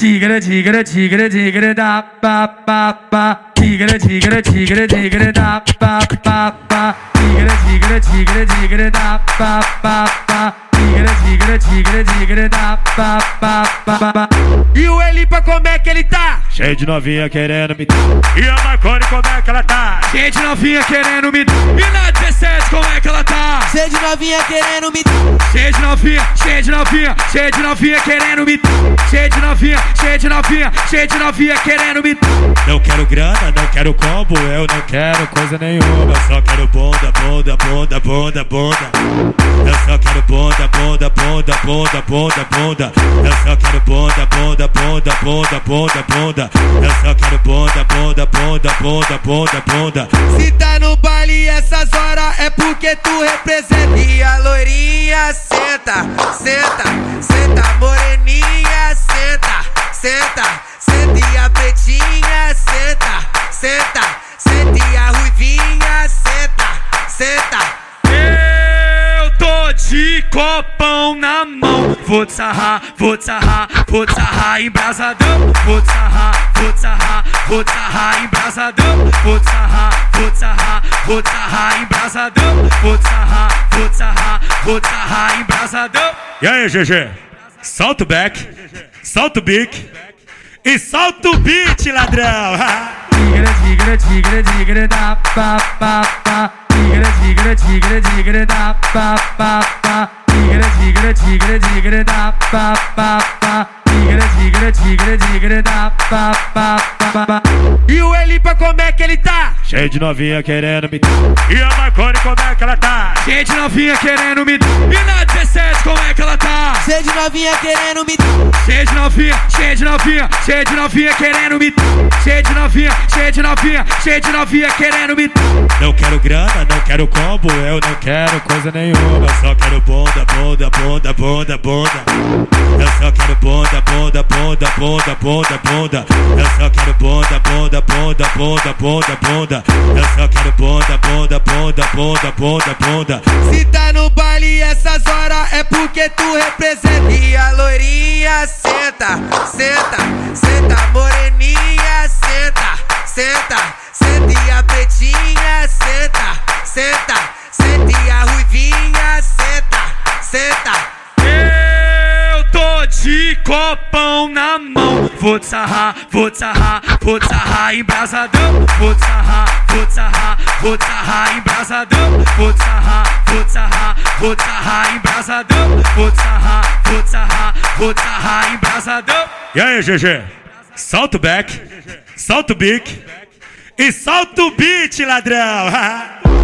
Tigre, tigre, tigre, tigre, da, pa, pa, pa. Tigre, tigre, tigre, tigre, da, pa, pa, pa. Tigre, tigre, tigre, tigre, da, pa, pa, pa. Tigre, tigre, tigre, tigre, da, pa, pa, pa, pa. E o Elipa, como é que ele tá? Cheio de novinha querendo me E a Marconi, como é que ela tá? Gente novinha querendo me E na 17 como é que ela tá? Cheio de novinha querendo me Cheio de novinha, cheio de novinha, cheio de novinha querendo me Cheio de novinha, cheio de novinha, cheio de novinha querendo me Não quero grana, não quero combo, eu não quero coisa nenhuma. Só quero bunda, bunda, bunda, bunda, bunda. Eu só quero bunda, bunda, bunda, bunda, bunda, bunda. Eu só quero bunda, bunda, bunda, bunda, bunda, bunda. Eu só quero bunda, bunda, bunda, bunda, bunda, bunda. Se tá no baile essas horas é porque tu representa E a loirinha senta, senta, senta Moreninha senta, senta, senta E a pretinha senta, senta, senta de copão na mão Vou te sarrar, vou te sarrar, vou te sarrar embrasadão Vou te sarrar, vou te sarrar, vou te sarrar embrasadão Vou te sarrar, vou te sarrar, vou te sarrar embrasadão Vou te sarrar, vou te sarrar, vou te sarrar embrasadão E aí, GG? Solta o back, solta o bic e solta o beat, ladrão! Tigre, tigre, tigre, tigre, da, pa, pa, pa. Tigre, tigre, tigre, tigre, da, pa, pa, pa. Tigre, tigre, tigre, tigre, da, pa, pa, pa. Tigre, tigre, tigre, tigre, da, pa, pa, pa. E o Elipa, como é que ele tá? Cheio de novinha querendo me E a Marconi, como é que ela tá? Gente novinha querendo me E na 17 como é que ela tá? Cheio de novinha querendo me Cheio de novinha, cheio de novinha, cheio de novinha querendo me Cheio de novinha, cheio de novinha, cheio de novinha querendo me Não quero grana, não quero combo, eu não quero coisa nenhuma. Só quero bunda, bunda, bunda, bunda, bunda. Eu só quero bunda, bunda, bunda, bunda, bunda, bunda. Eu só quero bunda, bunda, bunda, bunda, bunda, bunda. Eu só quero bunda, bunda, bunda, bunda, bunda, bunda. Se tá no baile essas horas é porque tu representa E a loirinha senta, senta, senta Moreninha senta, senta, senta E a pretinha senta, senta, senta E a ruivinha senta, senta. Eu tô de copão na mão Vou te sarrar, vou te sarrar, vou te sarrar embrasadão Vou te sarrar, vou te sarrar, vou te sarrar embrasadão Vou te sarrar, vou te sarrar, vou sarrar embrasadão Vou sarrar, vou sarrar, vou sarrar embrasadão E aí, GG? Solta o back, solta o bic e solta o beat, ladrão!